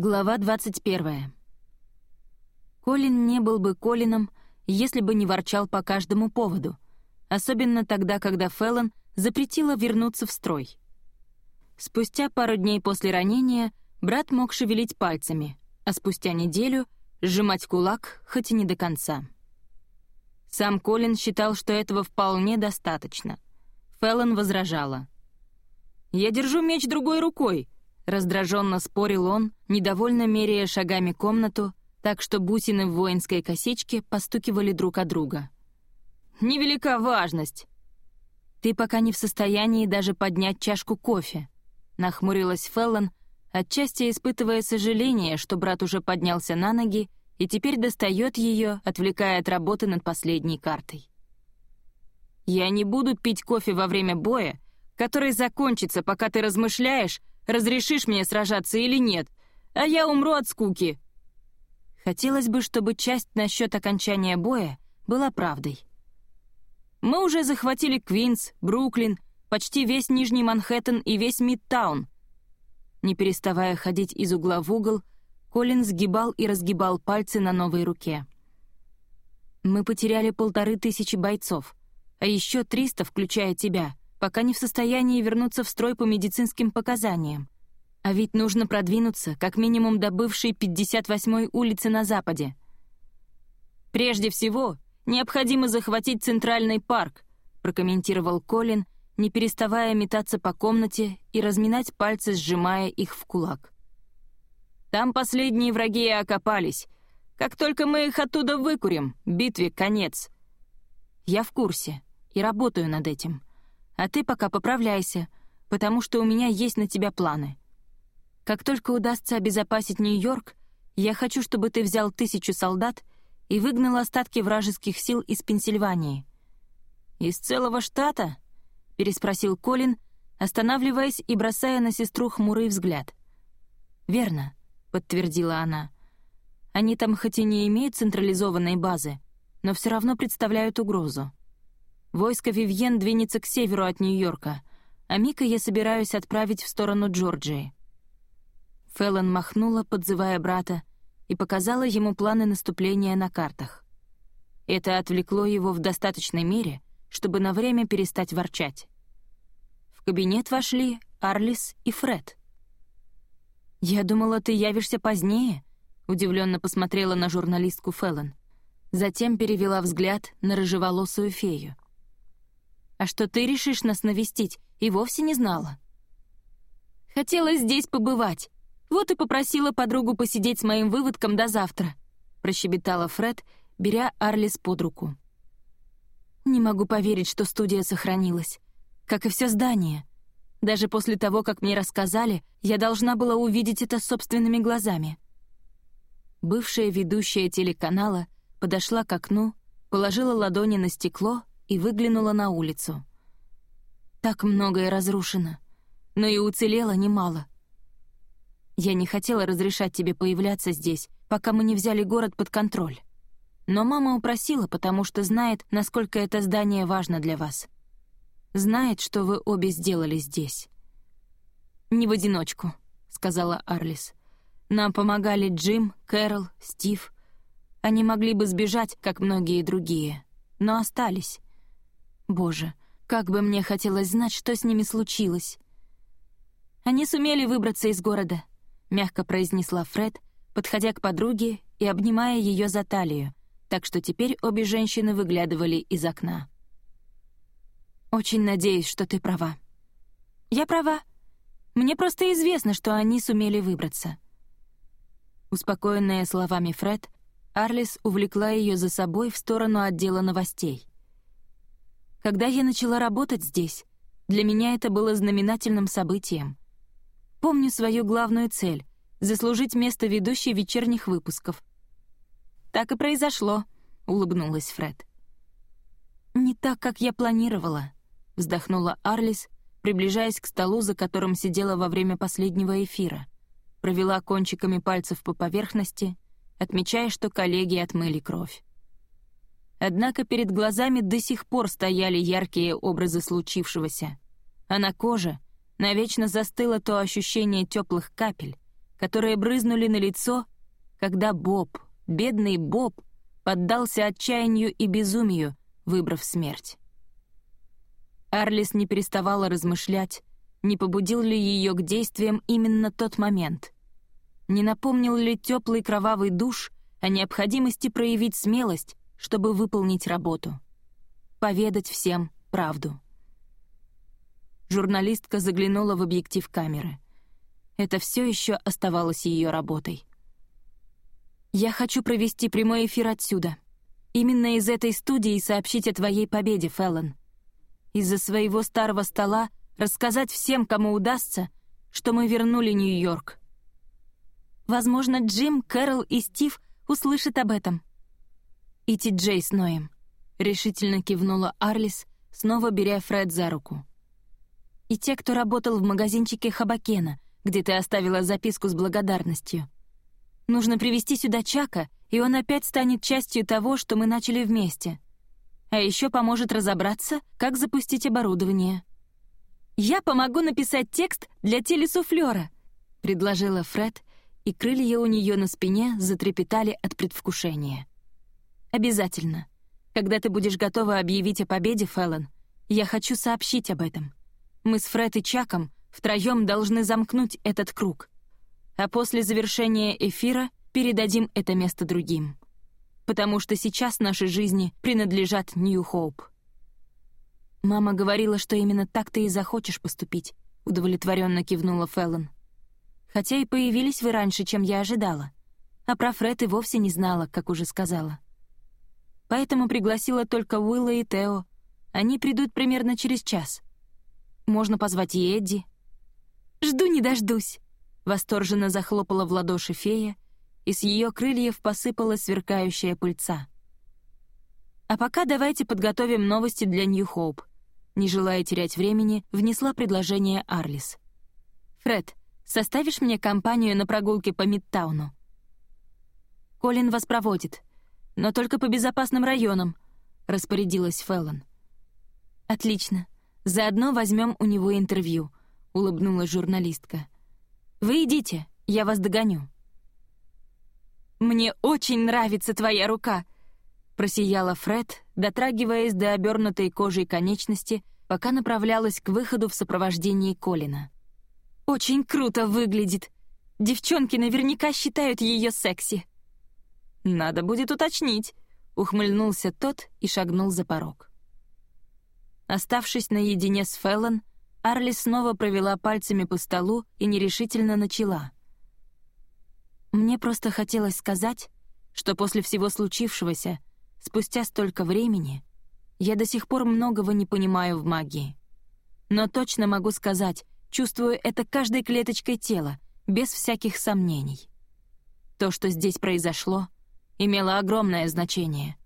Глава 21. Колин не был бы Колином, если бы не ворчал по каждому поводу, особенно тогда, когда Феллон запретила вернуться в строй. Спустя пару дней после ранения брат мог шевелить пальцами, а спустя неделю — сжимать кулак, хоть и не до конца. Сам Колин считал, что этого вполне достаточно. Феллон возражала. «Я держу меч другой рукой», Раздраженно спорил он, недовольно меряя шагами комнату, так что бусины в воинской косичке постукивали друг от друга. «Невелика важность!» «Ты пока не в состоянии даже поднять чашку кофе», — нахмурилась Феллон, отчасти испытывая сожаление, что брат уже поднялся на ноги и теперь достает ее, отвлекая от работы над последней картой. «Я не буду пить кофе во время боя, который закончится, пока ты размышляешь, разрешишь мне сражаться или нет, а я умру от скуки». Хотелось бы, чтобы часть насчет окончания боя была правдой. Мы уже захватили Квинс, Бруклин, почти весь Нижний Манхэттен и весь Мидтаун. Не переставая ходить из угла в угол, Колин сгибал и разгибал пальцы на новой руке. Мы потеряли полторы тысячи бойцов, а еще триста, включая тебя — пока не в состоянии вернуться в строй по медицинским показаниям. А ведь нужно продвинуться как минимум до бывшей 58-й улицы на западе. «Прежде всего, необходимо захватить Центральный парк», прокомментировал Колин, не переставая метаться по комнате и разминать пальцы, сжимая их в кулак. «Там последние враги и окопались. Как только мы их оттуда выкурим, битве конец». «Я в курсе и работаю над этим», а ты пока поправляйся, потому что у меня есть на тебя планы. Как только удастся обезопасить Нью-Йорк, я хочу, чтобы ты взял тысячу солдат и выгнал остатки вражеских сил из Пенсильвании». «Из целого штата?» — переспросил Колин, останавливаясь и бросая на сестру хмурый взгляд. «Верно», — подтвердила она. «Они там хоть и не имеют централизованной базы, но все равно представляют угрозу. Войско Вивьен двинется к северу от Нью-Йорка, а Мика я собираюсь отправить в сторону Джорджии». Феллон махнула, подзывая брата, и показала ему планы наступления на картах. Это отвлекло его в достаточной мере, чтобы на время перестать ворчать. В кабинет вошли Арлис и Фред. «Я думала, ты явишься позднее», — удивленно посмотрела на журналистку Феллон. Затем перевела взгляд на рыжеволосую фею — а что ты решишь нас навестить, и вовсе не знала. Хотела здесь побывать. Вот и попросила подругу посидеть с моим выводком до завтра», — прощебетала Фред, беря Арлис под руку. «Не могу поверить, что студия сохранилась. Как и все здание. Даже после того, как мне рассказали, я должна была увидеть это собственными глазами». Бывшая ведущая телеканала подошла к окну, положила ладони на стекло и выглянула на улицу. Так многое разрушено, но и уцелело немало. Я не хотела разрешать тебе появляться здесь, пока мы не взяли город под контроль. Но мама упросила, потому что знает, насколько это здание важно для вас. Знает, что вы обе сделали здесь. «Не в одиночку», — сказала Арлис. «Нам помогали Джим, Кэрол, Стив. Они могли бы сбежать, как многие другие, но остались. Боже, как бы мне хотелось знать, что с ними случилось. Они сумели выбраться из города, мягко произнесла Фред, подходя к подруге и обнимая ее за талию, так что теперь обе женщины выглядывали из окна. «Очень надеюсь, что ты права». «Я права. Мне просто известно, что они сумели выбраться». Успокоенная словами Фред, Арлис увлекла ее за собой в сторону отдела новостей. Когда я начала работать здесь, для меня это было знаменательным событием. Помню свою главную цель — заслужить место ведущей вечерних выпусков. «Так и произошло», — улыбнулась Фред. «Не так, как я планировала», — вздохнула Арлис, приближаясь к столу, за которым сидела во время последнего эфира. Провела кончиками пальцев по поверхности, отмечая, что коллеги отмыли кровь. Однако перед глазами до сих пор стояли яркие образы случившегося, а на коже навечно застыло то ощущение теплых капель, которые брызнули на лицо, когда Боб, бедный Боб, поддался отчаянию и безумию, выбрав смерть. Арлис не переставала размышлять, не побудил ли ее к действиям именно тот момент. Не напомнил ли теплый кровавый душ о необходимости проявить смелость, чтобы выполнить работу. Поведать всем правду. Журналистка заглянула в объектив камеры. Это все еще оставалось ее работой. «Я хочу провести прямой эфир отсюда. Именно из этой студии сообщить о твоей победе, Феллон. Из-за своего старого стола рассказать всем, кому удастся, что мы вернули Нью-Йорк. Возможно, Джим, Кэрол и Стив услышат об этом. И Ти-Джей с Ноем», — решительно кивнула Арлис, снова беря Фред за руку и те, кто работал в магазинчике Хабакена, где ты оставила записку с благодарностью. Нужно привести сюда Чака, и он опять станет частью того, что мы начали вместе. А еще поможет разобраться, как запустить оборудование. «Я помогу написать текст для телесуфлера», — предложила Фред, и крылья у нее на спине затрепетали от предвкушения. «Обязательно. Когда ты будешь готова объявить о победе, Фэллон, я хочу сообщить об этом. Мы с Фред и Чаком втроем должны замкнуть этот круг. А после завершения эфира передадим это место другим. Потому что сейчас наши жизни принадлежат Нью-Хоуп. «Мама говорила, что именно так ты и захочешь поступить», — удовлетворенно кивнула Феллон. «Хотя и появились вы раньше, чем я ожидала. А про Фред и вовсе не знала, как уже сказала. Поэтому пригласила только Уилла и Тео. Они придут примерно через час. Можно позвать и Эдди». «Жду не дождусь», — восторженно захлопала в ладоши фея, и с ее крыльев посыпалась сверкающая пыльца. «А пока давайте подготовим новости для Нью-Хоуп», не желая терять времени, внесла предложение Арлис. «Фред, составишь мне компанию на прогулке по Мидтауну?» «Колин вас проводит, но только по безопасным районам», — распорядилась Феллон. «Отлично. Заодно возьмем у него интервью», — улыбнулась журналистка. «Вы идите, я вас догоню». «Мне очень нравится твоя рука», — просияла Фред, дотрагиваясь до обернутой кожей конечности, пока направлялась к выходу в сопровождении Колина. «Очень круто выглядит. Девчонки наверняка считают ее секси». «Надо будет уточнить», — ухмыльнулся тот и шагнул за порог. Оставшись наедине с Феллон, Арли снова провела пальцами по столу и нерешительно начала. «Мне просто хотелось сказать, что после всего случившегося, спустя столько времени, я до сих пор многого не понимаю в магии. Но точно могу сказать, чувствую это каждой клеточкой тела, без всяких сомнений. То, что здесь произошло, имело огромное значение.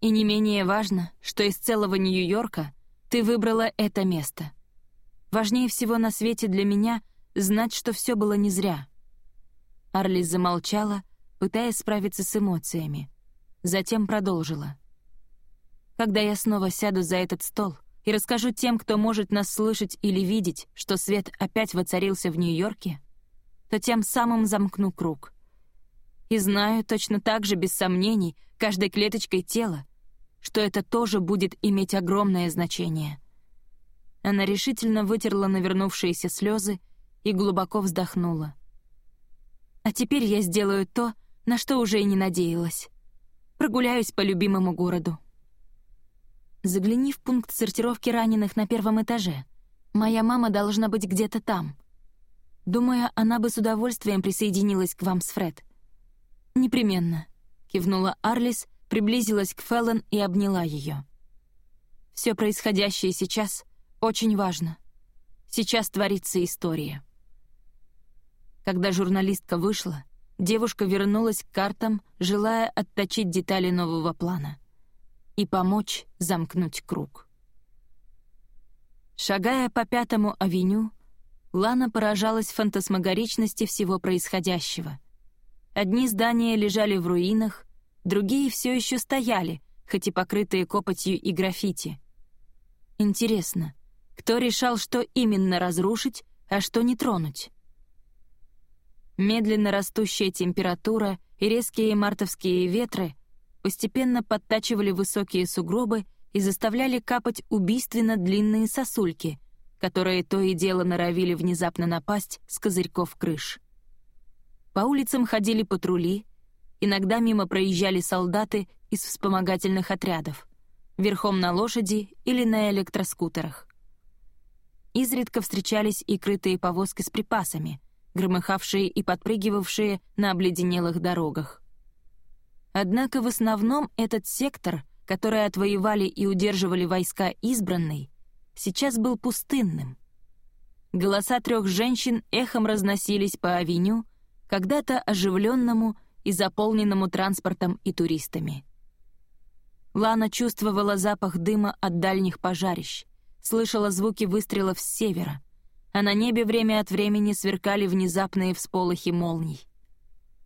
И не менее важно, что из целого Нью-Йорка ты выбрала это место. Важнее всего на свете для меня знать, что все было не зря. Арлис замолчала, пытаясь справиться с эмоциями. Затем продолжила. «Когда я снова сяду за этот стол и расскажу тем, кто может нас слышать или видеть, что свет опять воцарился в Нью-Йорке, то тем самым замкну круг. И знаю точно так же, без сомнений, каждой клеточкой тела, что это тоже будет иметь огромное значение. Она решительно вытерла навернувшиеся слезы и глубоко вздохнула. А теперь я сделаю то, на что уже и не надеялась. Прогуляюсь по любимому городу. Загляни в пункт сортировки раненых на первом этаже. Моя мама должна быть где-то там. Думаю, она бы с удовольствием присоединилась к вам с Фред. «Непременно», — кивнула Арлис, приблизилась к Феллон и обняла ее. Все происходящее сейчас очень важно. Сейчас творится история. Когда журналистка вышла, девушка вернулась к картам, желая отточить детали нового плана и помочь замкнуть круг. Шагая по Пятому авеню, Лана поражалась фантасмагоричности всего происходящего. Одни здания лежали в руинах, другие все еще стояли, хоть и покрытые копотью и граффити. Интересно, кто решал, что именно разрушить, а что не тронуть? Медленно растущая температура и резкие мартовские ветры постепенно подтачивали высокие сугробы и заставляли капать убийственно длинные сосульки, которые то и дело норовили внезапно напасть с козырьков крыш. По улицам ходили патрули, иногда мимо проезжали солдаты из вспомогательных отрядов, верхом на лошади или на электроскутерах. Изредка встречались и крытые повозки с припасами, громыхавшие и подпрыгивавшие на обледенелых дорогах. Однако в основном этот сектор, который отвоевали и удерживали войска избранной, сейчас был пустынным. Голоса трех женщин эхом разносились по авеню, когда-то оживленному и заполненному транспортом и туристами. Лана чувствовала запах дыма от дальних пожарищ, слышала звуки выстрелов с севера, а на небе время от времени сверкали внезапные всполохи молний.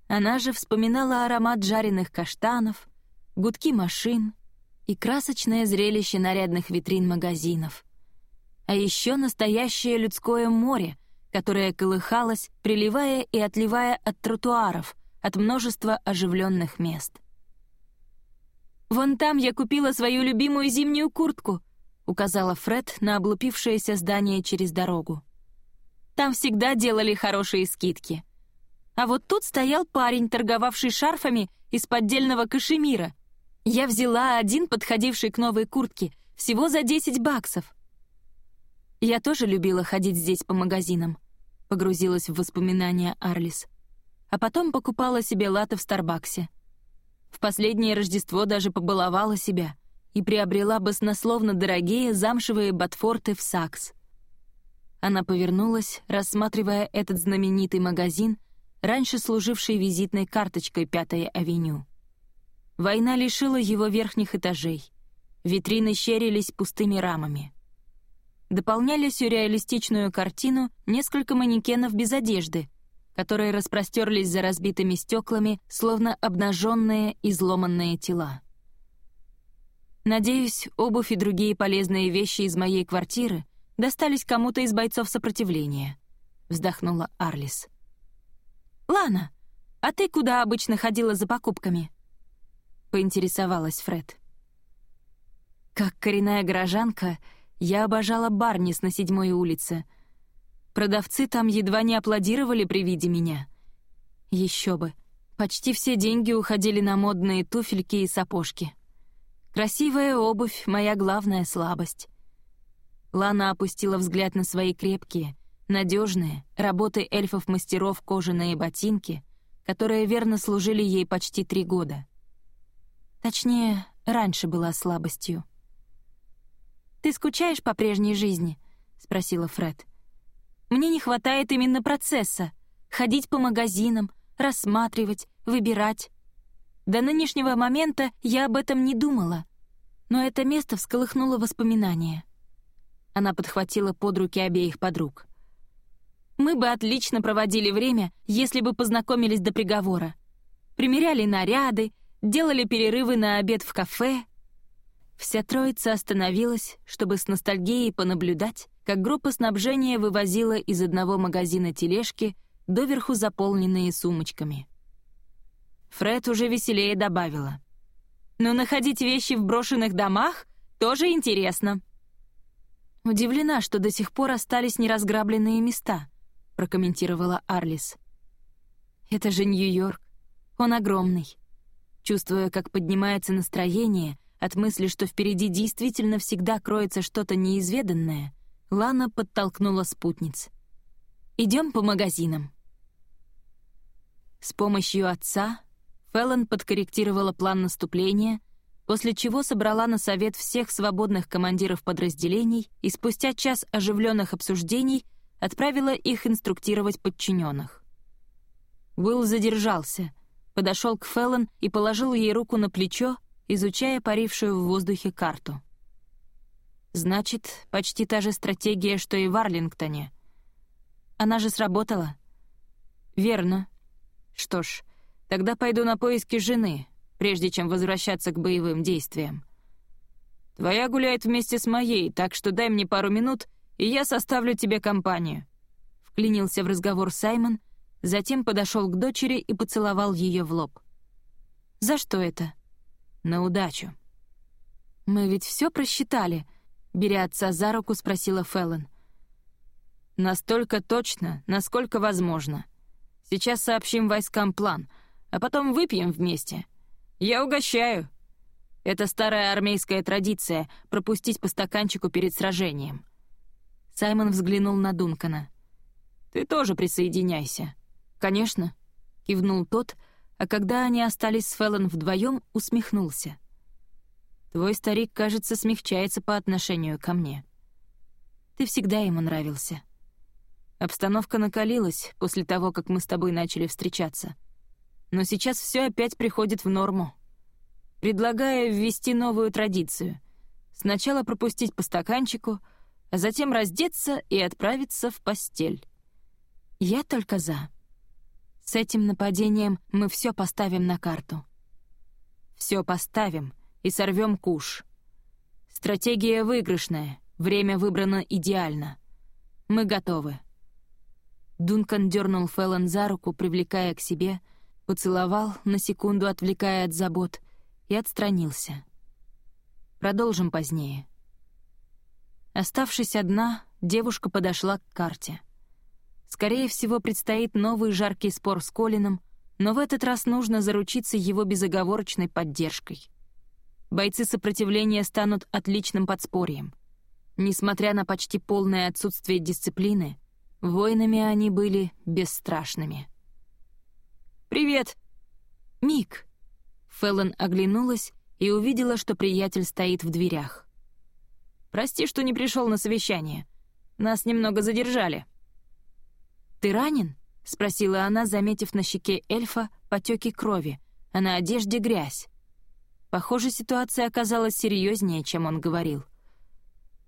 Она же вспоминала аромат жареных каштанов, гудки машин и красочное зрелище нарядных витрин магазинов. А еще настоящее людское море, которое колыхалось, приливая и отливая от тротуаров, от множества оживленных мест. «Вон там я купила свою любимую зимнюю куртку», — указала Фред на облупившееся здание через дорогу. «Там всегда делали хорошие скидки. А вот тут стоял парень, торговавший шарфами из поддельного кашемира. Я взяла один, подходивший к новой куртке, всего за 10 баксов. Я тоже любила ходить здесь по магазинам», — погрузилась в воспоминания Арлис. А потом покупала себе латы в Старбаксе. В последнее Рождество даже побаловала себя и приобрела баснословно дорогие замшевые ботфорты в Сакс. Она повернулась, рассматривая этот знаменитый магазин, раньше служивший визитной карточкой Пятой авеню. Война лишила его верхних этажей. Витрины щерились пустыми рамами дополняли сюрреалистичную картину несколько манекенов без одежды, которые распростерлись за разбитыми стеклами, словно обнаженные изломанные тела. Надеюсь, обувь и другие полезные вещи из моей квартиры достались кому-то из бойцов сопротивления, вздохнула Арлис. Лана, а ты куда обычно ходила за покупками? поинтересовалась Фред. Как коренная горожанка, я обожала Барнис на седьмой улице. Продавцы там едва не аплодировали при виде меня. Еще бы. Почти все деньги уходили на модные туфельки и сапожки. Красивая обувь — моя главная слабость. Лана опустила взгляд на свои крепкие, надежные, работы эльфов-мастеров кожаные ботинки, которые верно служили ей почти три года. Точнее, раньше была слабостью. «Ты скучаешь по прежней жизни?» — спросила Фред. «Мне не хватает именно процесса. Ходить по магазинам, рассматривать, выбирать. До нынешнего момента я об этом не думала. Но это место всколыхнуло воспоминания». Она подхватила под руки обеих подруг. «Мы бы отлично проводили время, если бы познакомились до приговора. Примеряли наряды, делали перерывы на обед в кафе, Вся троица остановилась, чтобы с ностальгией понаблюдать, как группа снабжения вывозила из одного магазина тележки, доверху заполненные сумочками. Фред уже веселее добавила. «Но находить вещи в брошенных домах тоже интересно». «Удивлена, что до сих пор остались неразграбленные места», — прокомментировала Арлис. «Это же Нью-Йорк. Он огромный». Чувствуя, как поднимается настроение, от мысли, что впереди действительно всегда кроется что-то неизведанное, Лана подтолкнула спутниц. «Идем по магазинам». С помощью отца Феллон подкорректировала план наступления, после чего собрала на совет всех свободных командиров подразделений и спустя час оживленных обсуждений отправила их инструктировать подчиненных. Уилл задержался, подошел к Феллон и положил ей руку на плечо, изучая парившую в воздухе карту. «Значит, почти та же стратегия, что и в Арлингтоне. Она же сработала?» «Верно. Что ж, тогда пойду на поиски жены, прежде чем возвращаться к боевым действиям. Твоя гуляет вместе с моей, так что дай мне пару минут, и я составлю тебе компанию», — вклинился в разговор Саймон, Затем подошел к дочери и поцеловал ее в лоб. «За что это?» «На удачу». «Мы ведь все просчитали», — беря отца за руку, спросила Феллон. «Настолько точно, насколько возможно. Сейчас сообщим войскам план, а потом выпьем вместе. Я угощаю». Это старая армейская традиция — пропустить по стаканчику перед сражением. Саймон взглянул на Дункана. «Ты тоже присоединяйся». «Конечно», — кивнул тот, а когда они остались с Феллон вдвоем, усмехнулся. «Твой старик, кажется, смягчается по отношению ко мне. Ты всегда ему нравился». Обстановка накалилась после того, как мы с тобой начали встречаться. Но сейчас все опять приходит в норму. Предлагаю ввести новую традицию. Сначала пропустить по стаканчику, а затем раздеться и отправиться в постель. Я только за. С этим нападением мы все поставим на карту. Все поставим и сорвем куш. Стратегия выигрышная, время выбрано идеально. Мы готовы. Дункан дернул Феллон за руку, привлекая к себе, поцеловал, на секунду отвлекая от забот, и отстранился. Продолжим позднее. Оставшись одна, девушка подошла к карте. Скорее всего, предстоит новый жаркий спор с Колином, но в этот раз нужно заручиться его безоговорочной поддержкой. Бойцы сопротивления станут отличным подспорьем. Несмотря на почти полное отсутствие дисциплины, воинами они были бесстрашными. «Привет!» «Мик!» Феллон оглянулась и увидела, что приятель стоит в дверях. Прости, что не пришел на совещание. Нас немного задержали». «Ты ранен?» — спросила она, заметив на щеке эльфа потеки крови, а на одежде грязь. Похоже, ситуация оказалась серьезнее, чем он говорил.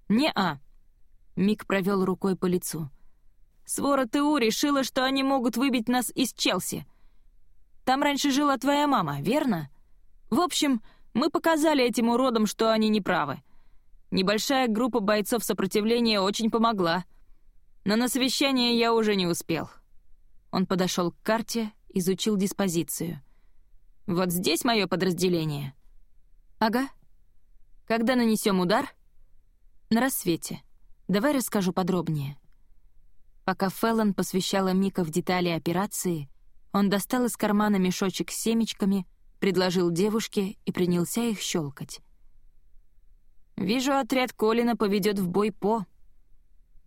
«Не-а», — Мик провел рукой по лицу. «Свора ТУ решила, что они могут выбить нас из Челси. Там раньше жила твоя мама, верно? В общем, мы показали этим уродам, что они неправы. Небольшая группа бойцов сопротивления очень помогла. Но на совещание я уже не успел. Он подошел к карте, изучил диспозицию. «Вот здесь мое подразделение». «Ага. Когда нанесем удар?» «На рассвете. Давай расскажу подробнее». Пока Феллон посвящала Мика в детали операции, он достал из кармана мешочек с семечками, предложил девушке и принялся их щелкать. Вижу, отряд Колина поведет в бой По.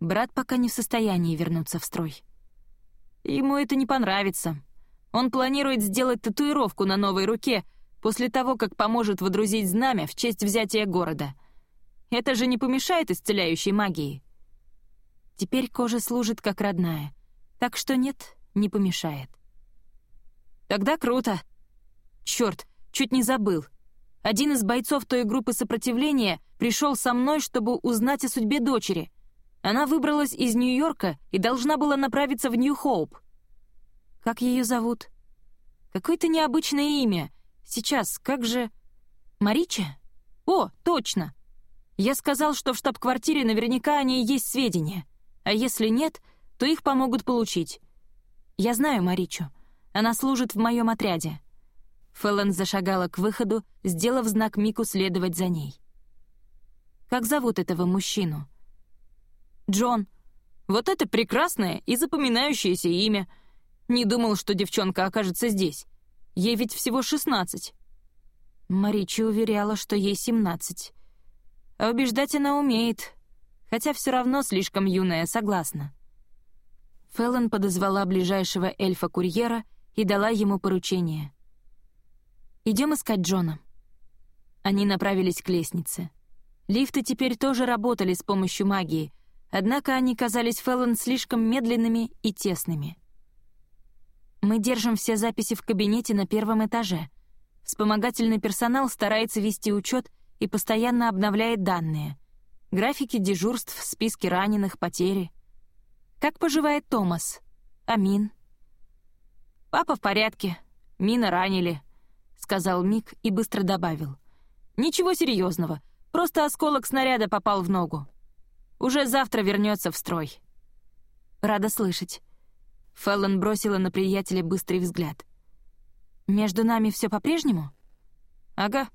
Брат пока не в состоянии вернуться в строй. Ему это не понравится. Он планирует сделать татуировку на новой руке после того, как поможет водрузить знамя в честь взятия города. Это же не помешает исцеляющей магии. Теперь кожа служит как родная, так что нет, не помешает. Тогда круто. Черт, чуть не забыл. Один из бойцов той группы сопротивления пришел со мной, чтобы узнать о судьбе дочери. Она выбралась из Нью-Йорка и должна была направиться в Нью-Хоуп. Как ее зовут? Какое-то необычное имя. Сейчас, как же... Марича? О, точно! Я сказал, что в штаб-квартире наверняка о ней есть сведения. А если нет, то их помогут получить. Я знаю Маричу. Она служит в моем отряде. Фэллон зашагала к выходу, сделав знак Мику следовать за ней. «Как зовут этого мужчину?» «Джон. Вот это прекрасное и запоминающееся имя. Не думал, что девчонка окажется здесь. Ей ведь всего шестнадцать». Маричи уверяла, что ей семнадцать. А убеждать она умеет, хотя все равно слишком юная, согласна. Феллон подозвала ближайшего эльфа-курьера и дала ему поручение. Идем искать Джона». Они направились к лестнице. Лифты теперь тоже работали с помощью магии, однако они казались Феллон слишком медленными и тесными. «Мы держим все записи в кабинете на первом этаже. Вспомогательный персонал старается вести учет и постоянно обновляет данные. Графики дежурств, списки раненых, потери. Как поживает Томас? Амин?» «Папа в порядке. Мина ранили», — сказал Мик и быстро добавил. «Ничего серьезного, просто осколок снаряда попал в ногу. Уже завтра вернется в строй». «Рада слышать». Феллон бросила на приятеля быстрый взгляд. «Между нами все по-прежнему?» «Ага».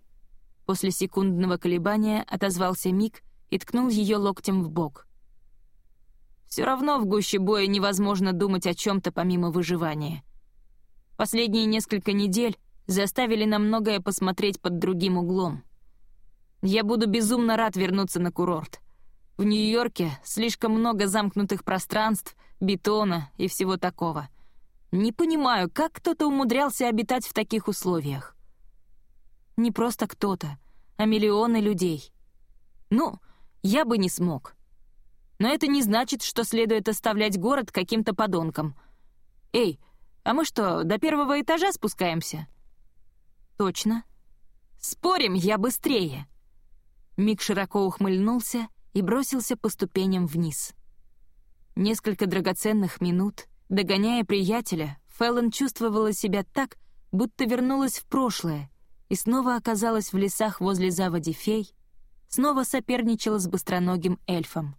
После секундного колебания отозвался Мик и ткнул ее локтем в бок. Все равно в гуще боя невозможно думать о чем-то помимо выживания. Последние несколько недель заставили на многое посмотреть под другим углом. Я буду безумно рад вернуться на курорт. В Нью-Йорке слишком много замкнутых пространств, бетона и всего такого. Не понимаю, как кто-то умудрялся обитать в таких условиях. Не просто кто-то, а миллионы людей. Ну, я бы не смог. Но это не значит, что следует оставлять город каким-то подонком. Эй, а мы что, до первого этажа спускаемся? Точно. Спорим, я быстрее. Мик широко ухмыльнулся и бросился по ступеням вниз. Несколько драгоценных минут, догоняя приятеля, Фэллон чувствовала себя так, будто вернулась в прошлое и снова оказалась в лесах возле заводи фей, снова соперничала с быстроногим эльфом.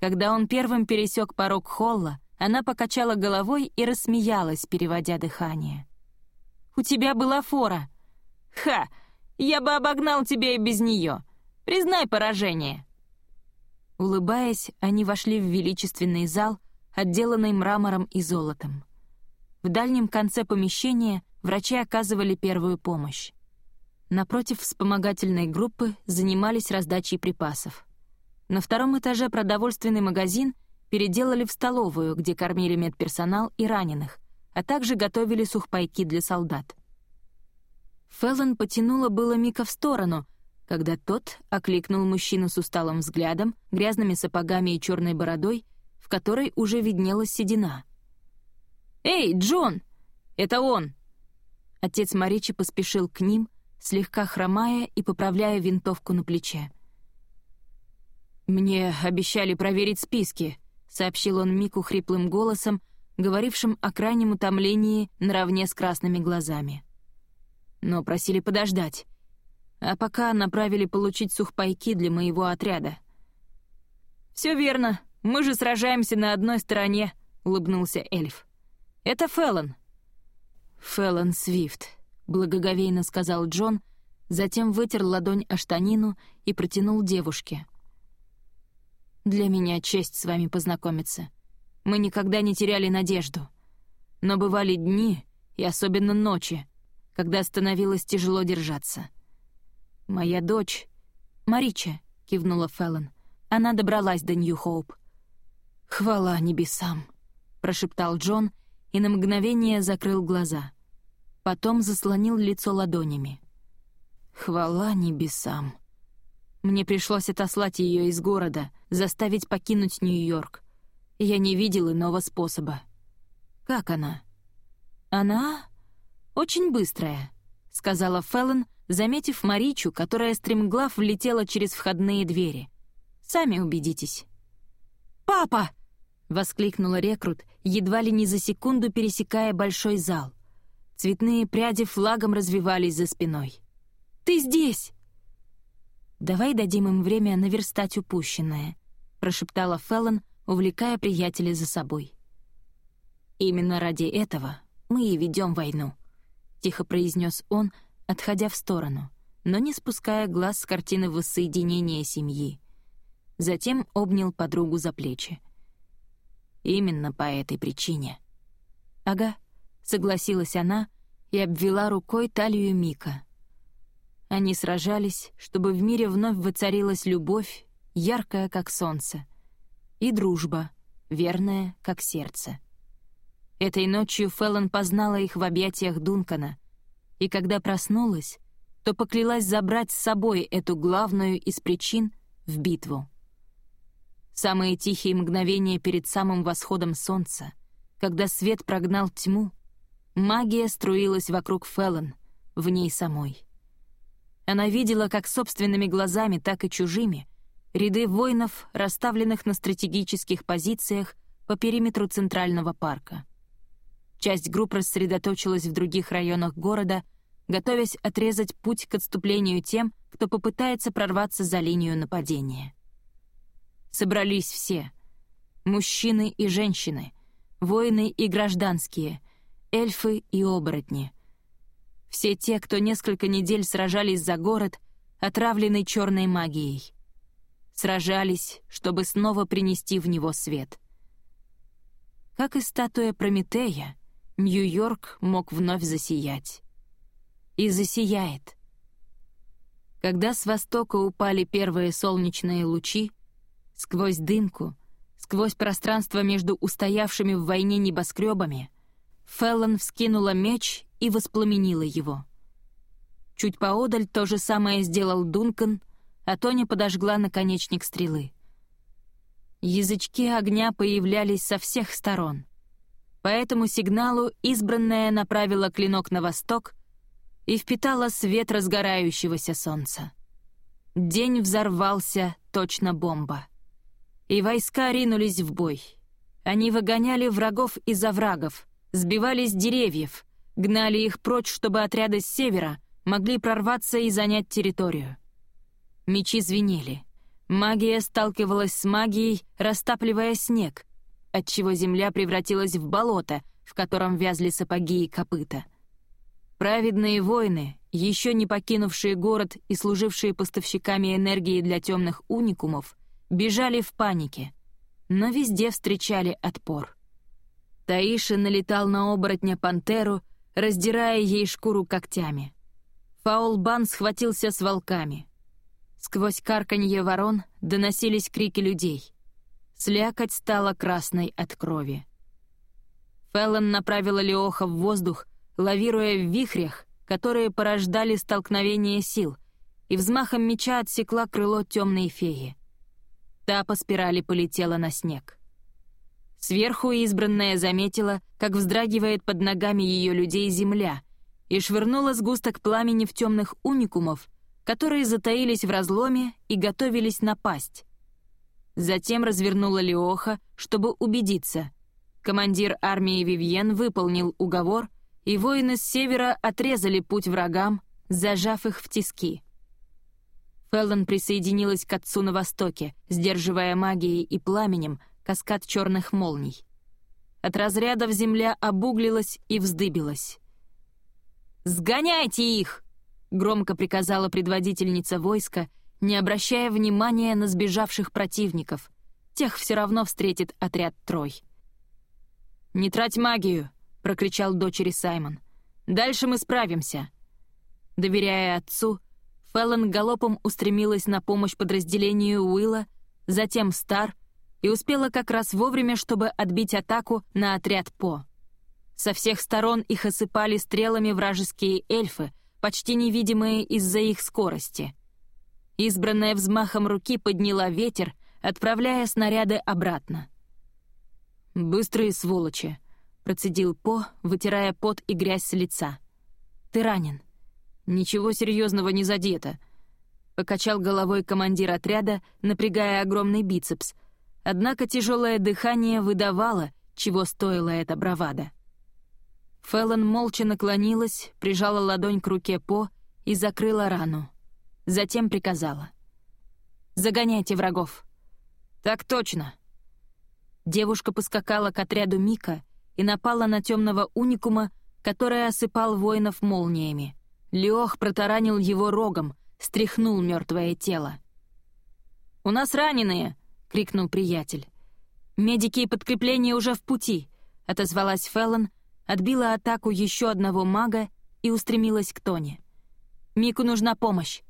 Когда он первым пересек порог холла, она покачала головой и рассмеялась, переводя дыхание. «У тебя была фора!» «Ха! Я бы обогнал тебя и без нее! Признай поражение!» Улыбаясь, они вошли в величественный зал, отделанный мрамором и золотом. В дальнем конце помещения врачи оказывали первую помощь. Напротив вспомогательной группы занимались раздачей припасов. На втором этаже продовольственный магазин переделали в столовую, где кормили медперсонал и раненых, а также готовили сухпайки для солдат. Феллон потянула было Мика в сторону, когда тот окликнул мужчину с усталым взглядом, грязными сапогами и черной бородой, в которой уже виднелась седина. «Эй, Джон! Это он!» Отец Маричи поспешил к ним, слегка хромая и поправляя винтовку на плече. «Мне обещали проверить списки», — сообщил он Мику хриплым голосом, говорившим о крайнем утомлении наравне с красными глазами. Но просили подождать. А пока направили получить сухпайки для моего отряда. «Все верно, мы же сражаемся на одной стороне», — улыбнулся эльф. «Это Феллон». «Феллон Свифт», — благоговейно сказал Джон, затем вытер ладонь о штанину и протянул девушке — для меня честь с вами познакомиться. Мы никогда не теряли надежду. Но бывали дни, и особенно ночи, когда становилось тяжело держаться. Моя дочь... «Марича», — кивнула Феллон. Она добралась до Нью-Хоуп. «Хвала небесам», — прошептал Джон и на мгновение закрыл глаза. Потом заслонил лицо ладонями. «Хвала небесам». Мне пришлось отослать ее из города, заставить покинуть Нью-Йорк. Я не видел иного способа. Как она? Она очень быстрая, сказала Феллон, заметив Маричу, которая стремглав влетела через входные двери. Сами убедитесь. «Папа!» — воскликнула рекрут, едва ли не за секунду пересекая большой зал. Цветные пряди флагом развивались за спиной. «Ты здесь!» «Давай дадим им время наверстать упущенное», — прошептала Феллон, увлекая приятеля за собой. «Именно ради этого мы и ведем войну», — тихо произнес он, отходя в сторону, но не спуская глаз с картины воссоединения семьи. Затем обнял подругу за плечи. «Именно по этой причине». «Ага», — согласилась она и обвела рукой талию Мика — они сражались, чтобы в мире вновь воцарилась любовь, яркая, как солнце, и дружба, верная, как сердце. Этой ночью Феллон познала их в объятиях Дункана, и когда проснулась, то поклялась забрать с собой эту главную из причин в битву. Самые тихие мгновения перед самым восходом солнца, когда свет прогнал тьму, магия струилась вокруг Феллон, в ней самой. Она видела как собственными глазами, так и чужими ряды воинов, расставленных на стратегических позициях по периметру Центрального парка. Часть групп рассредоточилась в других районах города, готовясь отрезать путь к отступлению тем, кто попытается прорваться за линию нападения. Собрались все — мужчины и женщины, воины и гражданские, эльфы и оборотни. Все те, кто несколько недель сражались за город, отравленный черной магией. Сражались, чтобы снова принести в него свет. Как и статуя Прометея, Нью-Йорк мог вновь засиять. И засияет. Когда с востока упали первые солнечные лучи, сквозь дымку, сквозь пространство между устоявшими в войне небоскребами, Феллон вскинула меч и воспламенила его. Чуть поодаль то же самое сделал Дункан, а Тоня подожгла наконечник стрелы. Язычки огня появлялись со всех сторон. По этому сигналу избранная направила клинок на восток и впитала свет разгорающегося солнца. День взорвался, точно бомба. И войска ринулись в бой. Они выгоняли врагов из оврагов, сбивали с деревьев, гнали их прочь, чтобы отряды с севера могли прорваться и занять территорию. Мечи звенели. Магия сталкивалась с магией, растапливая снег, отчего земля превратилась в болото, в котором вязли сапоги и копыта. Праведные воины, еще не покинувшие город и служившие поставщиками энергии для темных уникумов, бежали в панике, но везде встречали отпор. Таиша налетал на оборотня пантеру, раздирая ей шкуру когтями. Фаулбан схватился с волками. Сквозь карканье ворон доносились крики людей. Слякоть стала красной от крови. Феллон направила Леоха в воздух, лавируя в вихрях, которые порождали столкновение сил, и взмахом меча отсекла крыло темной феи. Та по спирали полетела на снег. Сверху избранная заметила, как вздрагивает под ногами ее людей земля, и швырнула сгусток пламени в темных уникумов, которые затаились в разломе и готовились напасть. Затем развернула Леоха, чтобы убедиться. Командир армии Вивьен выполнил уговор, и воины с севера отрезали путь врагам, зажав их в тиски. Феллон присоединилась к отцу на востоке, сдерживая магией и пламенем каскад черных молний. От разрядов земля обуглилась и вздыбилась. «Сгоняйте их!» — громко приказала предводительница войска, не обращая внимания на сбежавших противников. Тех все равно встретит отряд Трой. «Не трать магию!» — прокричал дочери Саймон. «Дальше мы справимся!» Доверяя отцу, Феллон галопом устремилась на помощь подразделению Уилла, затем Стар, и успела как раз вовремя, чтобы отбить атаку на отряд По. Со всех сторон их осыпали стрелами вражеские эльфы, почти невидимые из-за их скорости. Избранная взмахом руки подняла ветер, отправляя снаряды обратно. «Быстрые сволочи», — процедил По, вытирая пот и грязь с лица. «Ты ранен». «Ничего серьезного не задето», — покачал головой командир отряда, напрягая огромный бицепс. Однако тяжелое дыхание выдавало, чего стоила эта бравада. Феллон молча наклонилась, прижала ладонь к руке По и закрыла рану. Затем приказала. «Загоняйте врагов». «Так точно». Девушка поскакала к отряду Мика и напала на темного уникума, который осыпал воинов молниями. Леох протаранил его рогом, стряхнул мертвое тело. «У нас раненые!» — крикнул приятель. «Медики и подкрепление уже в пути», — отозвалась Феллон, отбила атаку еще одного мага и устремилась к Тоне. «Мику нужна помощь».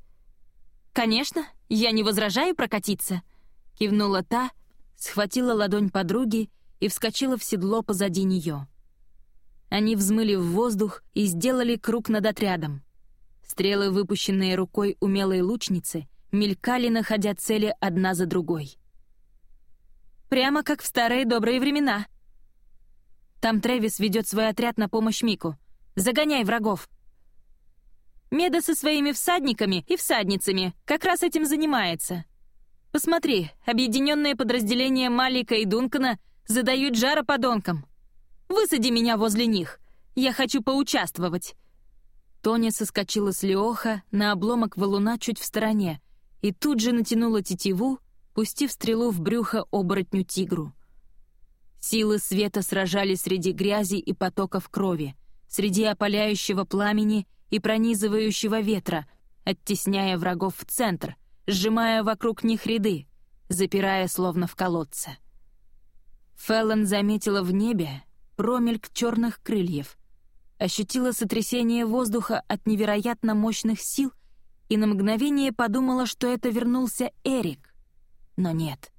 «Конечно, я не возражаю прокатиться», — кивнула та, схватила ладонь подруги и вскочила в седло позади нее. Они взмыли в воздух и сделали круг над отрядом. Стрелы, выпущенные рукой умелой лучницы, мелькали, находя цели одна за другой. «Прямо как в старые добрые времена». «Там Трэвис ведет свой отряд на помощь Мику. Загоняй врагов!» Меда со своими всадниками и всадницами как раз этим занимается. Посмотри, объединенные подразделения Малика и Дункана задают жара подонкам. Высади меня возле них. Я хочу поучаствовать. Тоня соскочила с Леоха на обломок валуна чуть в стороне и тут же натянула тетиву, пустив стрелу в брюхо оборотню-тигру. Силы света сражались среди грязи и потоков крови, среди опаляющего пламени и пронизывающего ветра, оттесняя врагов в центр, сжимая вокруг них ряды, запирая словно в колодце. Феллон заметила в небе промельк черных крыльев, ощутила сотрясение воздуха от невероятно мощных сил и на мгновение подумала, что это вернулся Эрик. Но нет.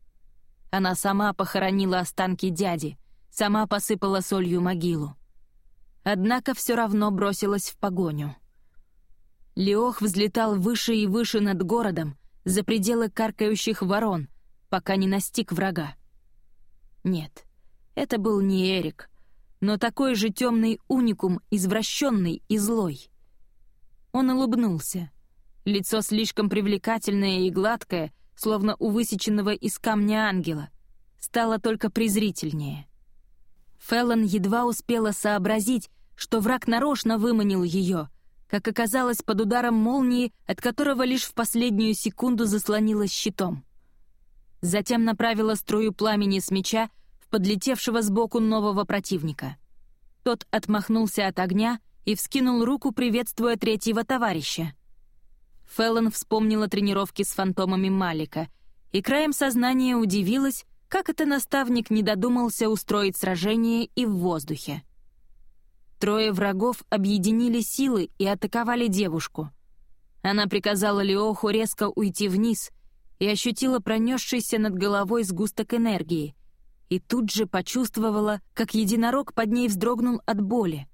Она сама похоронила останки дяди, сама посыпала солью могилу. Однако все равно бросилась в погоню. Леох взлетал выше и выше над городом, за пределы каркающих ворон, пока не настиг врага. Нет, это был не Эрик, но такой же темный уникум, извращенный и злой. Он улыбнулся. Лицо слишком привлекательное и гладкое, словно у высеченного из камня ангела, стало только презрительнее. Феллон едва успела сообразить, что враг нарочно выманил ее, как оказалось под ударом молнии, от которого лишь в последнюю секунду заслонилась щитом. Затем направила струю пламени с меча в подлетевшего сбоку нового противника. Тот отмахнулся от огня и вскинул руку, приветствуя третьего товарища. Феллон вспомнила тренировки с фантомами Малика и краем сознания удивилась, как это наставник не додумался устроить сражение и в воздухе. Трое врагов объединили силы и атаковали девушку. Она приказала Леоху резко уйти вниз и ощутила пронесшийся над головой сгусток энергии, и тут же почувствовала, как единорог под ней вздрогнул от боли,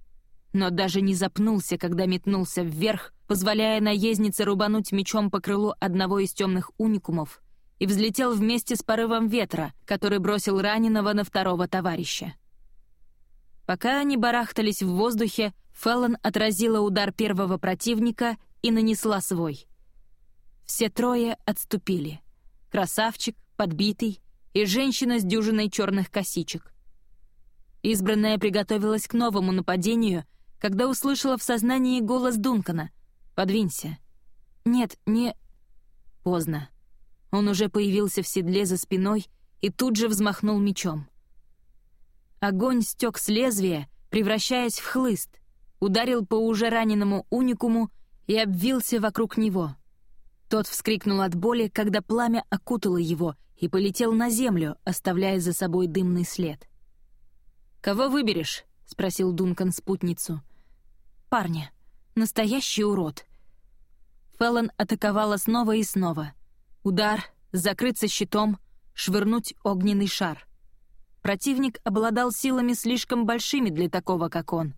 но даже не запнулся, когда метнулся вверх, позволяя наезднице рубануть мечом по крылу одного из темных уникумов и взлетел вместе с порывом ветра, который бросил раненого на второго товарища. Пока они барахтались в воздухе, Феллон отразила удар первого противника и нанесла свой. Все трое отступили. Красавчик, подбитый и женщина с дюжиной черных косичек. Избранная приготовилась к новому нападению, когда услышала в сознании голос Дункана «Подвинься». «Нет, не...» Поздно. Он уже появился в седле за спиной и тут же взмахнул мечом. Огонь стек с лезвия, превращаясь в хлыст, ударил по уже раненому уникуму и обвился вокруг него. Тот вскрикнул от боли, когда пламя окутало его и полетел на землю, оставляя за собой дымный след. «Кого выберешь?» — спросил Дункан спутницу. «Парня. Настоящий урод». Феллон атаковала снова и снова. Удар, закрыться щитом, швырнуть огненный шар — Противник обладал силами слишком большими для такого, как он.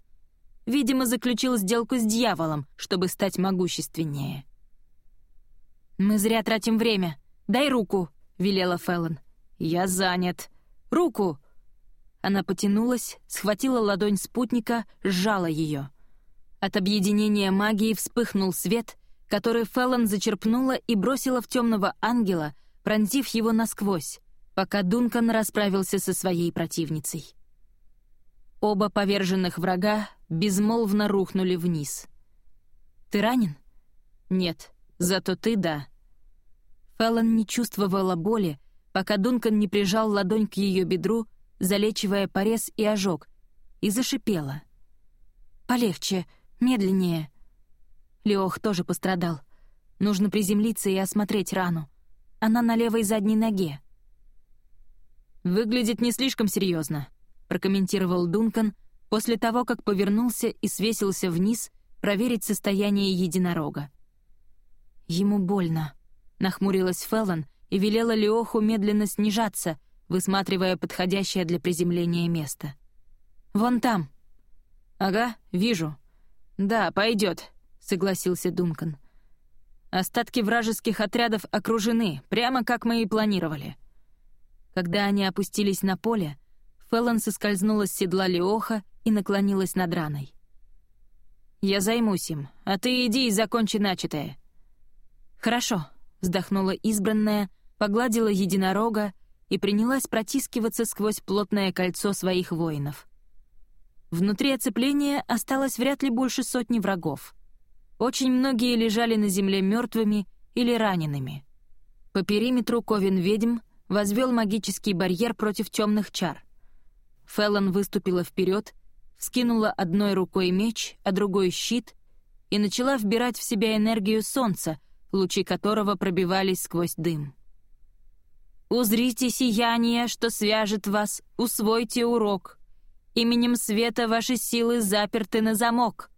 Видимо, заключил сделку с дьяволом, чтобы стать могущественнее. «Мы зря тратим время. Дай руку», — велела Феллон. «Я занят. Руку!» Она потянулась, схватила ладонь спутника, сжала ее. От объединения магии вспыхнул свет, который Феллон зачерпнула и бросила в темного ангела, пронзив его насквозь, пока Дункан расправился со своей противницей. Оба поверженных врага безмолвно рухнули вниз. «Ты ранен?» «Нет, зато ты — да». Феллон не чувствовала боли, пока Дункан не прижал ладонь к ее бедру, залечивая порез и ожог, и зашипела. «Полегче, медленнее». Леох тоже пострадал. Нужно приземлиться и осмотреть рану. Она на левой задней ноге. «Выглядит не слишком серьезно», — прокомментировал Дункан после того, как повернулся и свесился вниз проверить состояние единорога. «Ему больно», — нахмурилась Феллон и велела Леоху медленно снижаться, высматривая подходящее для приземления место. «Вон там». «Ага, вижу». «Да, пойдет», — согласился Дункан. «Остатки вражеских отрядов окружены, прямо как мы и планировали». Когда они опустились на поле, Феллон соскользнула с седла Леоха и наклонилась над раной. «Я займусь им, а ты иди и закончи начатое». «Хорошо», — вздохнула избранная, погладила единорога и принялась протискиваться сквозь плотное кольцо своих воинов. Внутри оцепления осталось вряд ли больше сотни врагов. Очень многие лежали на земле мертвыми или ранеными. По периметру ковен ведьм возвел магический барьер против темных чар. Феллон выступила вперед, вскинула одной рукой меч, а другой — щит, и начала вбирать в себя энергию солнца, лучи которого пробивались сквозь дым. «Узрите сияние, что свяжет вас, усвойте урок. Именем света ваши силы заперты на замок».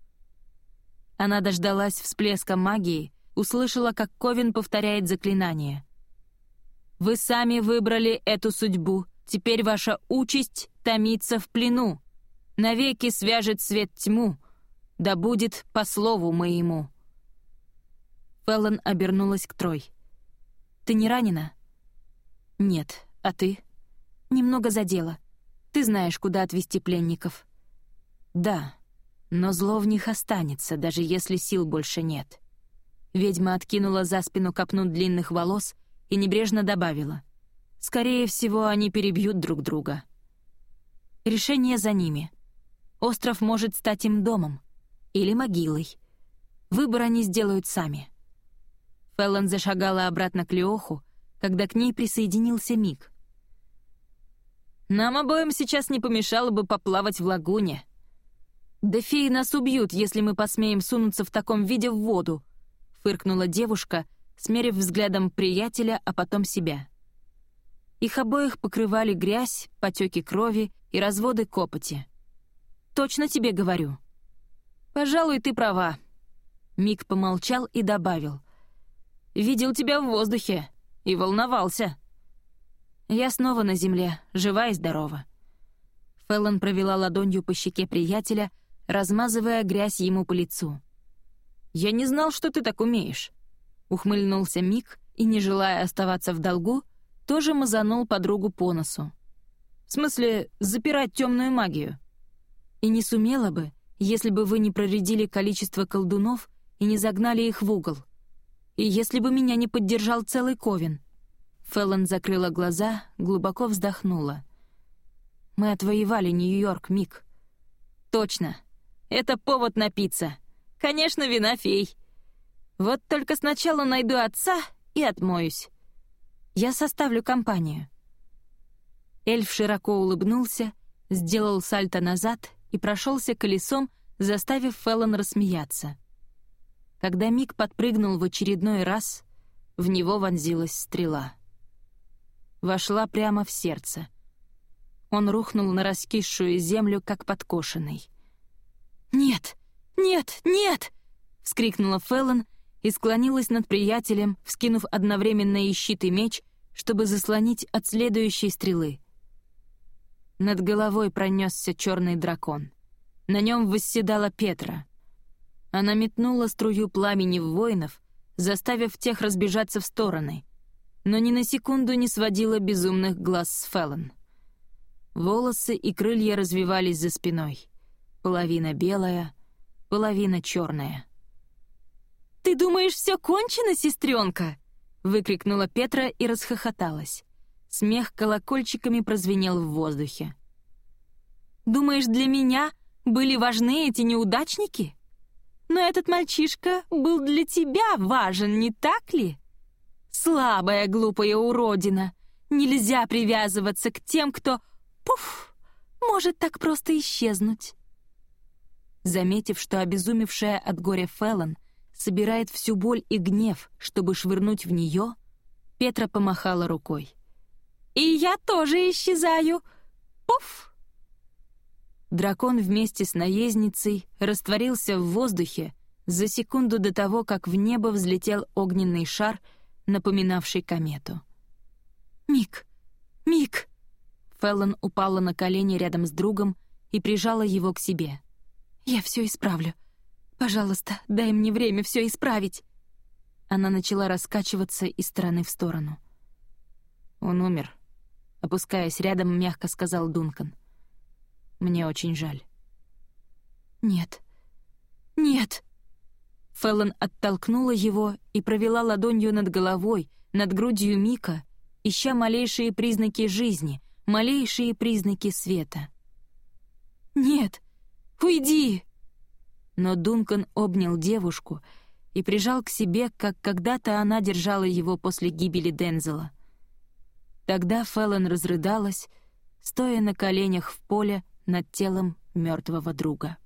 Она дождалась всплеска магии, услышала, как Ковин повторяет заклинание. «Вы сами выбрали эту судьбу, теперь ваша участь томится в плену. Навеки свяжет свет тьму, да будет по слову моему». Феллон обернулась к Трой. «Ты не ранена?» «Нет. А ты?» «Немного задела. Ты знаешь, куда отвезти пленников». «Да. Но зло в них останется, даже если сил больше нет». Ведьма откинула за спину копну длинных волос и небрежно добавила. «Скорее всего, они перебьют друг друга». Решение за ними. Остров может стать им домом. Или могилой. Выбор они сделают сами. Феллон зашагала обратно к Леоху, когда к ней присоединился Мик. «Нам обоим сейчас не помешало бы поплавать в лагуне. Да феи нас убьют, если мы посмеем сунуться в таком виде в воду», — фыркнула девушка, смерив взглядом приятеля, а потом себя. Их обоих покрывали грязь, потеки крови и разводы копоти. «Точно тебе говорю». «Пожалуй, ты права». Мик помолчал и добавил. Видел тебя в воздухе и волновался». Я снова на земле, жива и здорова. Феллон провела ладонью по щеке приятеля, размазывая грязь ему по лицу. «Я не знал, что ты так умеешь», — ухмыльнулся Мик и, не желая оставаться в долгу, тоже мазанул подругу по носу. «В смысле, запирать темную магию?» «И не сумела бы, если бы вы не проредили количество колдунов и не загнали их в угол. И если бы меня не поддержал целый Ковен. Феллон закрыла глаза, глубоко вздохнула. «Мы отвоевали Нью-Йорк, Мик». «Точно. Это повод напиться. Конечно, вина фей. Вот только сначала найду отца и отмоюсь. Я составлю компанию». Эльф широко улыбнулся, сделал сальто назад и прошелся колесом, заставив Феллон рассмеяться. Когда Мик подпрыгнул в очередной раз, в него вонзилась стрела. Вошла прямо в сердце. Он рухнул на раскисшую землю, как подкошенный. «Нет! Нет! Нет!» — вскрикнула Феллон и склонилась над приятелем, вскинув одновременно и щит и меч, чтобы заслонить от следующей стрелы. Над головой пронесся черный дракон. На нем восседала Петра. Она метнула струю пламени в воинов, заставив тех разбежаться в стороны, но ни на секунду не сводила безумных глаз с Феллон. Волосы и крылья развивались за спиной. Половина белая, половина черная. «Ты думаешь, все кончено, сестренка?» — выкрикнула Петра и расхохоталась. Смех колокольчиками прозвенел в воздухе. «Думаешь, для меня были важны эти неудачники?» Но этот мальчишка был для тебя важен, не так ли? Слабая, глупая уродина. Нельзя привязываться к тем, кто, пуф, может так просто исчезнуть. Заметив, что обезумевшая от горя Феллон собирает всю боль и гнев, чтобы швырнуть в нее, Петра помахала рукой. «И я тоже исчезаю! Пуф!» Дракон вместе с наездницей растворился в воздухе за секунду до того, как в небо взлетел огненный шар, напоминавший комету. «Мик! Мик!» Феллон упала на колени рядом с другом и прижала его к себе. «Я все исправлю. Пожалуйста, дай мне время все исправить!» Она начала раскачиваться из стороны в сторону. «Он умер», — опускаясь рядом, мягко сказал Дункан. Мне очень жаль». «Нет. Нет!» Феллон оттолкнула его и провела ладонью над головой, над грудью Мика, ища малейшие признаки жизни, малейшие признаки света. «Нет! Уйди!» Но Дункан обнял девушку и прижал к себе, как когда-то она держала его после гибели Дензела. Тогда Феллон разрыдалась, стоя на коленях в поле над телом мертвого друга.